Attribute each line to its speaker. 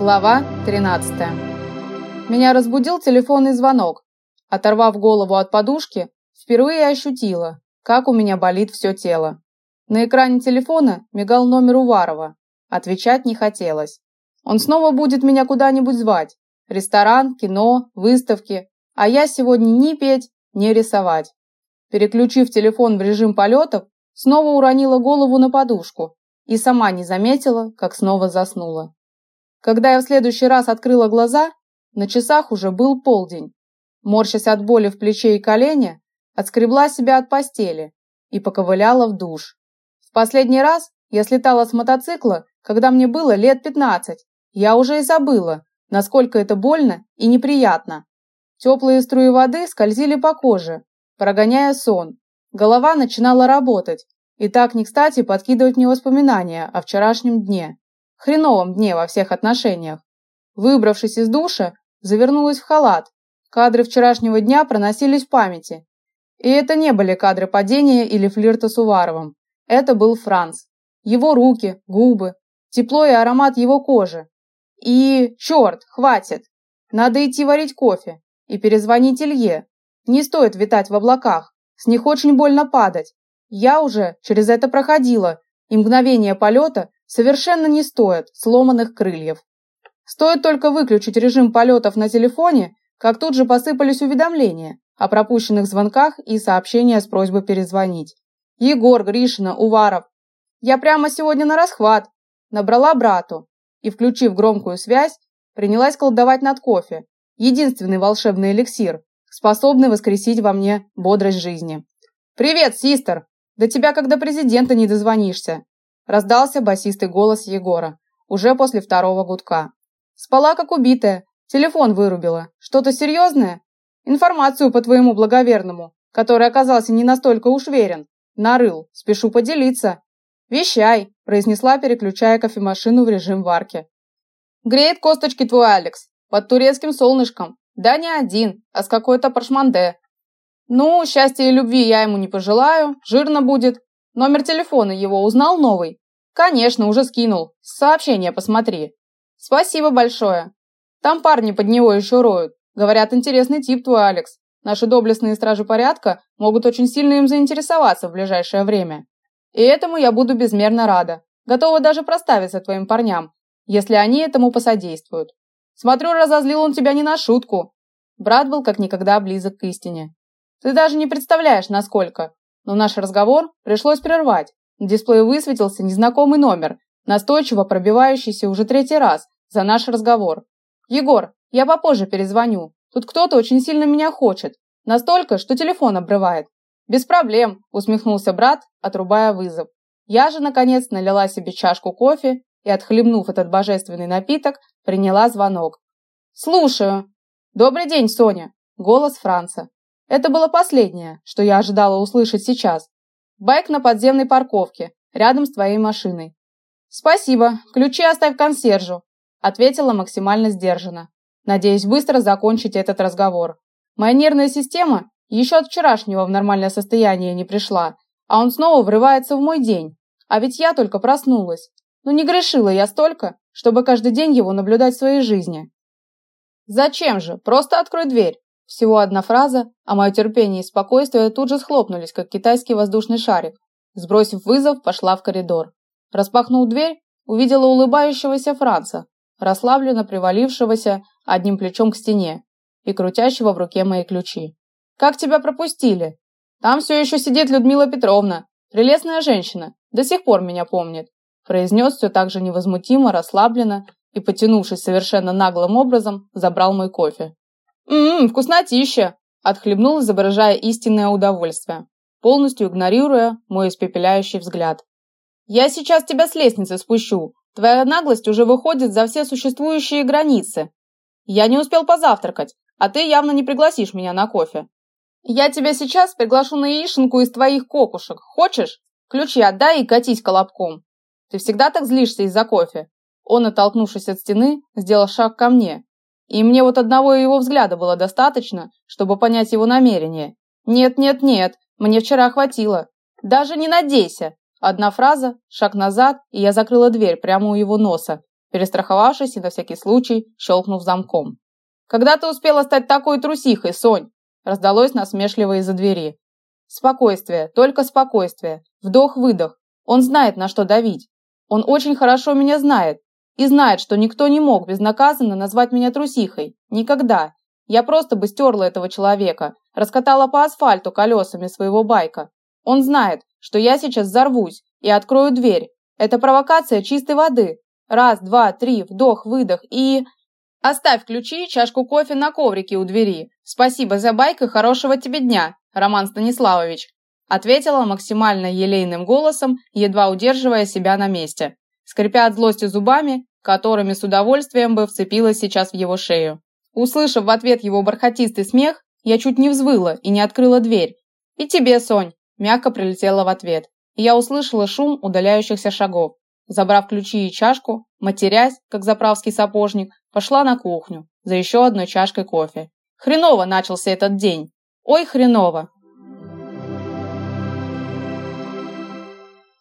Speaker 1: Глава 13. Меня разбудил телефонный звонок. Оторвав голову от подушки, впервые ощутила, как у меня болит все тело. На экране телефона мигал номер Уварова. Отвечать не хотелось. Он снова будет меня куда-нибудь звать. Ресторан, кино, выставки. А я сегодня ни петь, ни рисовать. Переключив телефон в режим полетов, снова уронила голову на подушку и сама не заметила, как снова заснула. Когда я в следующий раз открыла глаза, на часах уже был полдень. Морщась от боли в плече и колене, отскребла себя от постели и поковыляла в душ. В последний раз я слетала с мотоцикла, когда мне было лет 15. Я уже и забыла, насколько это больно и неприятно. Теплые струи воды скользили по коже, прогоняя сон. Голова начинала работать, и так не кстати подкидывать мне воспоминания о вчерашнем дне хреновом дне во всех отношениях. Выбравшись из душа, завернулась в халат. Кадры вчерашнего дня проносились в памяти. И это не были кадры падения или флирта с Уваровым. Это был Франц. Его руки, губы, тепло и аромат его кожи. И, черт, хватит. Надо идти варить кофе и перезвонить Илье. Не стоит витать в облаках. С них очень больно падать. Я уже через это проходила, и мгновение полета совершенно не стоят сломанных крыльев. Стоит только выключить режим полетов на телефоне, как тут же посыпались уведомления о пропущенных звонках и сообщения с просьбой перезвонить. Егор, Гришина, Уваров. Я прямо сегодня на расхват. Набрала брату и, включив громкую связь, принялась колдовать над кофе. Единственный волшебный эликсир, способный воскресить во мне бодрость жизни. «Привет, систер! До тебя, когда президента не дозвонишься!» Раздался басистый голос Егора, уже после второго гудка. Спала как убитая, телефон вырубила. Что-то серьезное? Информацию по твоему благоверному, который оказался не настолько уж верен. Нарыл, спешу поделиться. Вещай, произнесла, переключая кофемашину в режим варки. Греет косточки твой Алекс, под турецким солнышком. Да не один, а с какой-то паршманде. Ну, счастья и любви я ему не пожелаю, жирно будет. Номер телефона его узнал новый? Конечно, уже скинул. Сообщение посмотри. Спасибо большое. Там парни под него еще роют. Говорят, интересный тип твой, Алекс. Наши доблестные стражи порядка могут очень сильно им заинтересоваться в ближайшее время. И этому я буду безмерно рада. Готова даже проставиться твоим парням, если они этому посодействуют. Смотрю, разозлил он тебя не на шутку. Брат был как никогда близок к истине. Ты даже не представляешь, насколько. Но наш разговор пришлось прервать. Дисплее высветился незнакомый номер, настойчиво пробивающийся уже третий раз за наш разговор. «Егор, я попозже перезвоню. Тут кто-то очень сильно меня хочет. Настолько, что телефон обрывает». «Без проблем», – усмехнулся брат, отрубая вызов. Я же, наконец, налила себе чашку кофе и, отхлебнув этот божественный напиток, приняла звонок. «Слушаю». «Добрый день, Соня», – голос Франца. Это было последнее, что я ожидала услышать сейчас. Байк на подземной парковке, рядом с твоей машиной. Спасибо, ключи оставь консьержу, ответила максимально сдержанно, надеясь быстро закончить этот разговор. Моя нервная система еще от вчерашнего в нормальное состояние не пришла, а он снова врывается в мой день. А ведь я только проснулась. Но не грешила я столько, чтобы каждый день его наблюдать в своей жизни. Зачем же? Просто открой дверь. Всего одна фраза, а мое терпение и спокойствие тут же схлопнулись, как китайский воздушный шарик. Сбросив вызов, пошла в коридор. Распахнув дверь, увидела улыбающегося Франца, расслабленно привалившегося одним плечом к стене и крутящего в руке мои ключи. «Как тебя пропустили?» «Там все еще сидит Людмила Петровна, прелестная женщина, до сих пор меня помнит», произнес все так же невозмутимо, расслабленно и, потянувшись совершенно наглым образом, забрал мой кофе. «Ммм, вкуснотища!» – отхлебнул, изображая истинное удовольствие, полностью игнорируя мой испепеляющий взгляд. «Я сейчас тебя с лестницы спущу. Твоя наглость уже выходит за все существующие границы. Я не успел позавтракать, а ты явно не пригласишь меня на кофе. Я тебя сейчас приглашу на яишенку из твоих кокушек. Хочешь? Ключи отдай и катись колобком. Ты всегда так злишься из-за кофе?» Он, оттолкнувшись от стены, сделал шаг ко мне, и мне вот одного его взгляда было достаточно, чтобы понять его намерение. Нет, нет, нет, мне вчера хватило. Даже не надейся. Одна фраза, шаг назад, и я закрыла дверь прямо у его носа. перестраховавшись и на всякий случай щелкнув замком. «Когда ты успела стать такой трусихой, Сонь?» раздалось насмешливо из-за двери. «Спокойствие, только спокойствие. Вдох-выдох. Он знает, на что давить. Он очень хорошо меня знает. И знает, что никто не мог безнаказанно назвать меня трусихой. Никогда. Я просто бы стерла этого человека, раскатала по асфальту колесами своего байка. Он знает, что я сейчас взорвусь и открою дверь. Это провокация чистой воды. Раз, два, три, вдох, выдох и... Оставь ключи чашку кофе на коврике у двери. Спасибо за байк и хорошего тебе дня, Роман Станиславович. Ответила максимально елейным голосом, едва удерживая себя на месте. Скрипя от злости зубами, которыми с удовольствием бы вцепилась сейчас в его шею. Услышав в ответ его бархатистый смех, я чуть не взвыла и не открыла дверь. «И тебе, Сонь!» – мягко прилетела в ответ. Я услышала шум удаляющихся шагов. Забрав ключи и чашку, матерясь, как заправский сапожник, пошла на кухню за еще одной чашкой кофе. Хреново начался этот день. Ой, хреново.